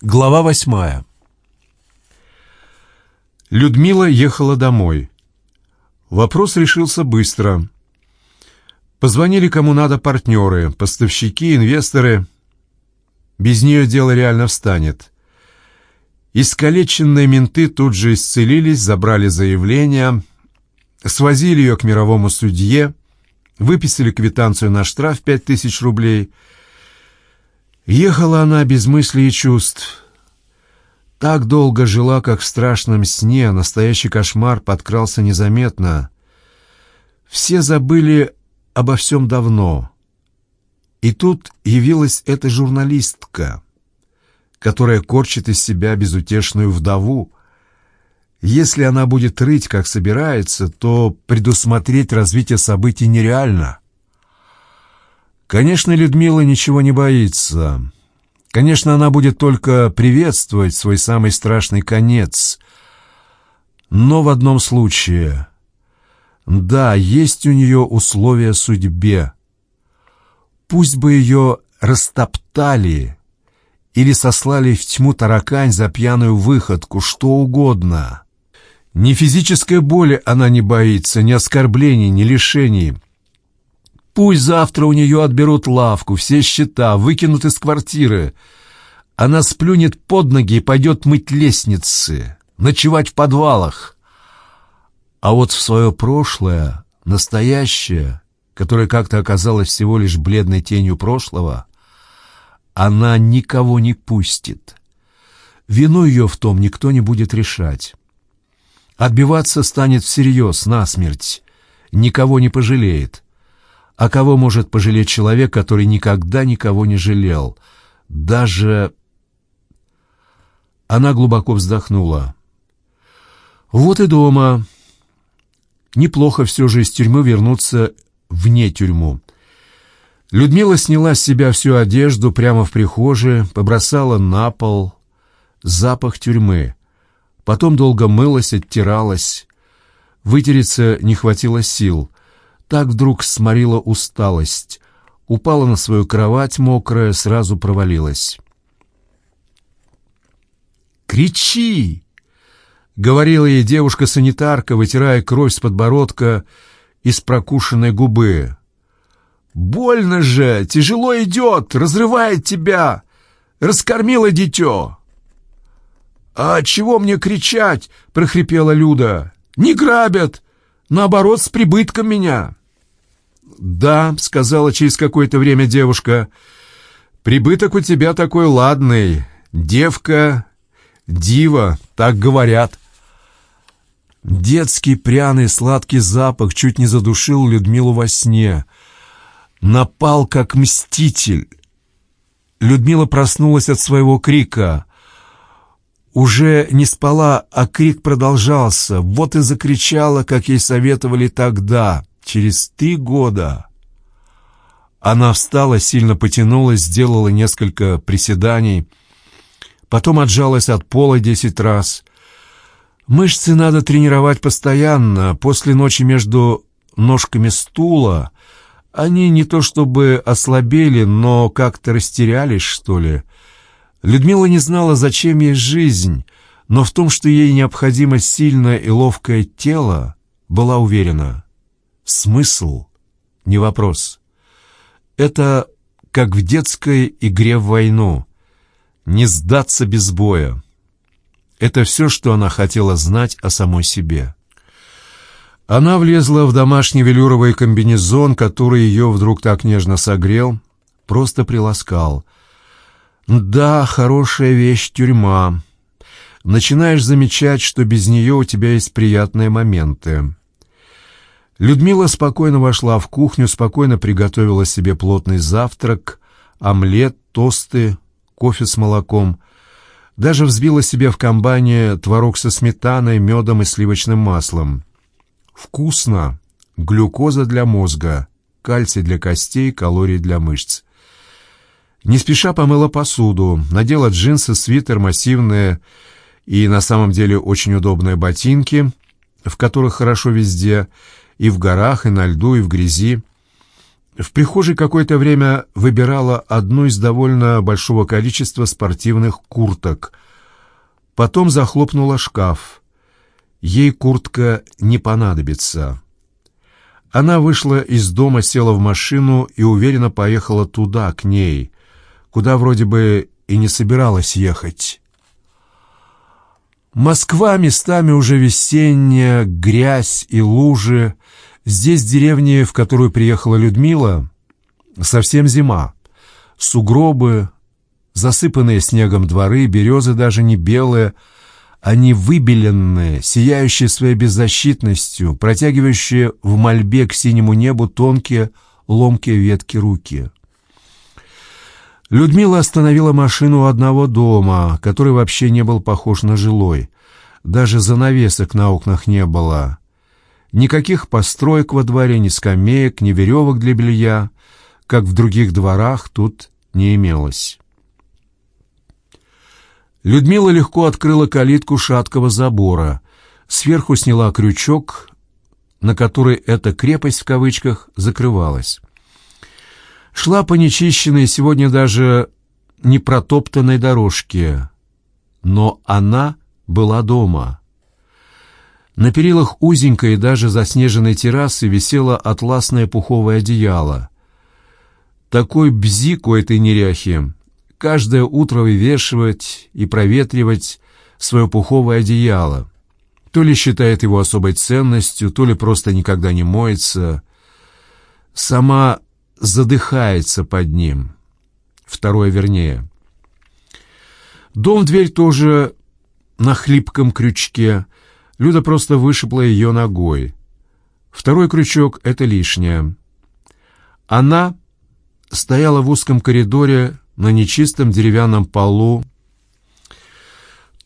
Глава восьмая. Людмила ехала домой. Вопрос решился быстро. Позвонили кому надо партнеры, поставщики, инвесторы. Без нее дело реально встанет. Искалеченные менты тут же исцелились, забрали заявление, свозили ее к мировому судье, выписали квитанцию на штраф пять тысяч рублей — Ехала она без мыслей и чувств. Так долго жила, как в страшном сне, настоящий кошмар подкрался незаметно. Все забыли обо всем давно. И тут явилась эта журналистка, которая корчит из себя безутешную вдову. Если она будет рыть, как собирается, то предусмотреть развитие событий нереально. Конечно, Людмила ничего не боится. Конечно, она будет только приветствовать свой самый страшный конец. Но в одном случае... Да, есть у нее условия судьбе. Пусть бы ее растоптали или сослали в тьму таракань за пьяную выходку, что угодно. Ни физической боли она не боится, ни оскорблений, ни лишений — Пусть завтра у нее отберут лавку, все счета, выкинут из квартиры. Она сплюнет под ноги и пойдет мыть лестницы, ночевать в подвалах. А вот в свое прошлое, настоящее, которое как-то оказалось всего лишь бледной тенью прошлого, она никого не пустит. Вину ее в том никто не будет решать. Отбиваться станет всерьез, насмерть, никого не пожалеет. А кого может пожалеть человек, который никогда никого не жалел? Даже... Она глубоко вздохнула. Вот и дома. Неплохо все же из тюрьмы вернуться вне тюрьму. Людмила сняла с себя всю одежду прямо в прихожей, побросала на пол. Запах тюрьмы. Потом долго мылась, оттиралась. Вытереться не хватило сил. Так вдруг сморила усталость. Упала на свою кровать, мокрая, сразу провалилась. «Кричи!» — говорила ей девушка-санитарка, вытирая кровь с подбородка из прокушенной губы. «Больно же! Тяжело идет! Разрывает тебя! Раскормила дитё!» «А чего мне кричать?» — прохрипела Люда. «Не грабят! Наоборот, с прибытком меня!» «Да», — сказала через какое-то время девушка, — «прибыток у тебя такой ладный, девка, дива, так говорят». Детский пряный сладкий запах чуть не задушил Людмилу во сне. Напал, как мститель. Людмила проснулась от своего крика. Уже не спала, а крик продолжался. Вот и закричала, как ей советовали тогда через три года. Она встала, сильно потянулась, сделала несколько приседаний, потом отжалась от пола десять раз. Мышцы надо тренировать постоянно. После ночи между ножками стула они не то чтобы ослабели, но как-то растерялись, что ли. Людмила не знала, зачем ей жизнь, но в том, что ей необходимо сильное и ловкое тело, была уверена. Смысл — не вопрос. Это как в детской игре в войну. Не сдаться без боя. Это все, что она хотела знать о самой себе. Она влезла в домашний велюровый комбинезон, который ее вдруг так нежно согрел, просто приласкал. Да, хорошая вещь тюрьма. Начинаешь замечать, что без нее у тебя есть приятные моменты. Людмила спокойно вошла в кухню, спокойно приготовила себе плотный завтрак, омлет, тосты, кофе с молоком. Даже взбила себе в комбайне творог со сметаной, медом и сливочным маслом. Вкусно. Глюкоза для мозга, кальций для костей, калорий для мышц. Не спеша помыла посуду, надела джинсы, свитер, массивные и на самом деле очень удобные ботинки, в которых хорошо везде, и в горах, и на льду, и в грязи. В прихожей какое-то время выбирала одну из довольно большого количества спортивных курток. Потом захлопнула шкаф. Ей куртка не понадобится. Она вышла из дома, села в машину и уверенно поехала туда, к ней, куда вроде бы и не собиралась ехать. Москва местами уже весенняя, грязь и лужи — Здесь, в деревне, в которую приехала Людмила, совсем зима. Сугробы, засыпанные снегом дворы, березы даже не белые, они выбеленные, сияющие своей беззащитностью, протягивающие в мольбе к синему небу тонкие, ломкие ветки руки. Людмила остановила машину у одного дома, который вообще не был похож на жилой. Даже занавесок на окнах не было. Никаких построек во дворе, ни скамеек, ни веревок для белья, как в других дворах, тут не имелось. Людмила легко открыла калитку шаткого забора, сверху сняла крючок, на который эта «крепость» в кавычках закрывалась. Шла по нечищенной, сегодня даже не протоптанной дорожке, но она была дома. На перилах узенькой даже заснеженной террасы висело атласное пуховое одеяло. Такой бзик у этой неряхи. Каждое утро вывешивать и проветривать свое пуховое одеяло. То ли считает его особой ценностью, то ли просто никогда не моется. Сама задыхается под ним. Второе вернее. Дом-дверь тоже на хлипком крючке — Люда просто вышибла ее ногой. Второй крючок — это лишнее. Она стояла в узком коридоре на нечистом деревянном полу,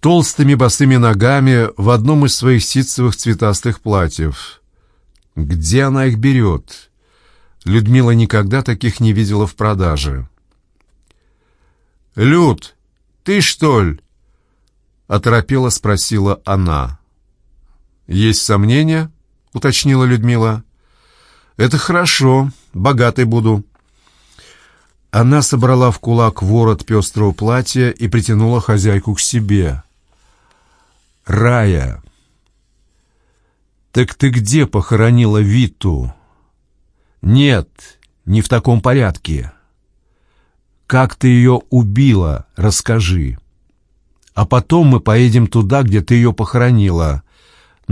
толстыми босыми ногами в одном из своих ситцевых цветастых платьев. Где она их берет? Людмила никогда таких не видела в продаже. «Люд, ты что ли?» — оторопела спросила она. «Есть сомнения?» — уточнила Людмила. «Это хорошо, богатой буду». Она собрала в кулак ворот пестрого платья и притянула хозяйку к себе. «Рая, так ты где похоронила Виту?» «Нет, не в таком порядке. Как ты ее убила, расскажи. А потом мы поедем туда, где ты ее похоронила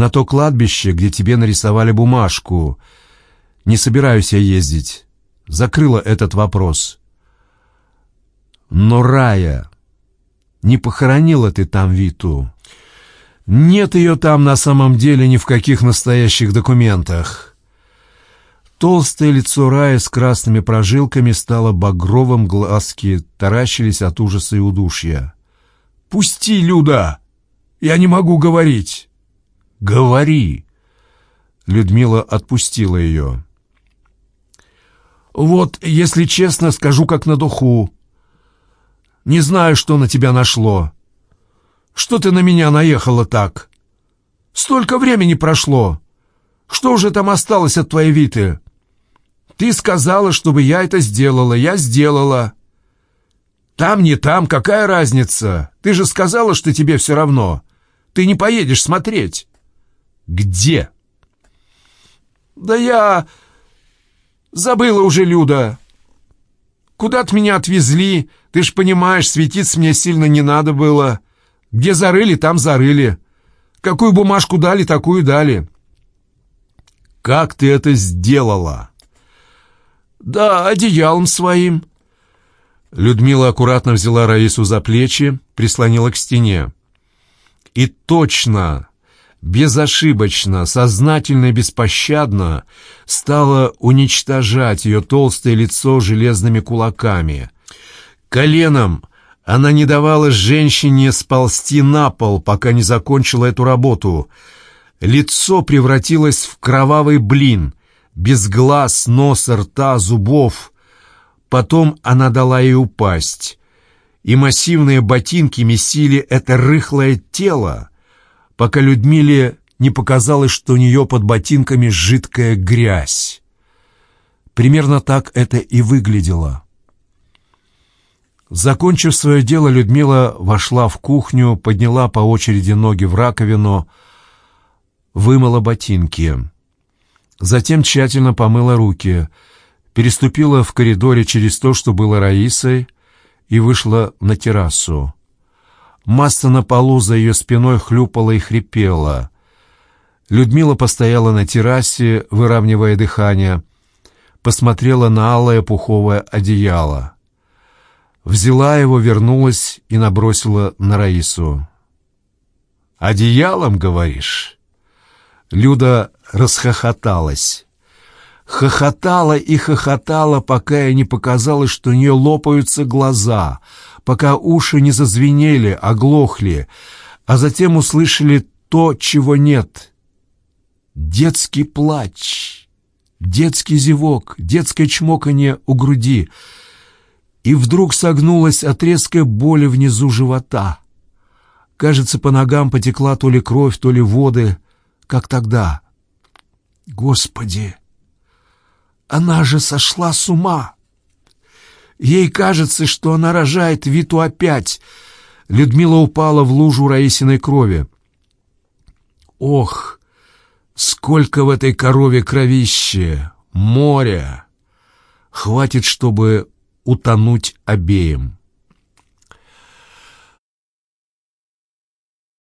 на то кладбище, где тебе нарисовали бумажку. Не собираюсь я ездить. Закрыла этот вопрос. Но, Рая, не похоронила ты там Виту. Нет ее там на самом деле ни в каких настоящих документах. Толстое лицо Рая с красными прожилками стало багровым, глазки таращились от ужаса и удушья. «Пусти, Люда! Я не могу говорить!» Говори!» Людмила отпустила ее. «Вот, если честно, скажу как на духу. Не знаю, что на тебя нашло. Что ты на меня наехала так? Столько времени прошло. Что уже там осталось от твоей Виты? Ты сказала, чтобы я это сделала. Я сделала. Там, не там, какая разница? Ты же сказала, что тебе все равно. Ты не поедешь смотреть». Где?» «Да я... забыла уже, Люда. Куда-то меня отвезли. Ты ж понимаешь, светиться мне сильно не надо было. Где зарыли, там зарыли. Какую бумажку дали, такую дали». «Как ты это сделала?» «Да, одеялом своим». Людмила аккуратно взяла Раису за плечи, прислонила к стене. И точно безошибочно, сознательно и беспощадно стала уничтожать ее толстое лицо железными кулаками. Коленом она не давала женщине сползти на пол, пока не закончила эту работу. Лицо превратилось в кровавый блин, без глаз, носа, рта, зубов. Потом она дала ей упасть, и массивные ботинки месили это рыхлое тело, пока Людмиле не показалось, что у нее под ботинками жидкая грязь. Примерно так это и выглядело. Закончив свое дело, Людмила вошла в кухню, подняла по очереди ноги в раковину, вымыла ботинки. Затем тщательно помыла руки, переступила в коридоре через то, что было Раисой, и вышла на террасу. Масса на полу за ее спиной хлюпала и хрипела. Людмила постояла на террасе, выравнивая дыхание, посмотрела на алое пуховое одеяло. Взяла его, вернулась и набросила на Раису. «Одеялом, говоришь?» Люда расхохоталась. Хохотала и хохотала, пока ей не показалось, что у нее лопаются глаза, пока уши не зазвенели, оглохли, а затем услышали то, чего нет. Детский плач, детский зевок, детское чмоканье у груди. И вдруг согнулась от резкой боли внизу живота. Кажется, по ногам потекла то ли кровь, то ли воды — как тогда. Господи! Она же сошла с ума! Ей кажется, что она рожает Виту опять. Людмила упала в лужу Раисиной крови. Ох, сколько в этой корове кровище, море! Хватит, чтобы утонуть обеим.